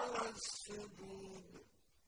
وَالسُّجُودِ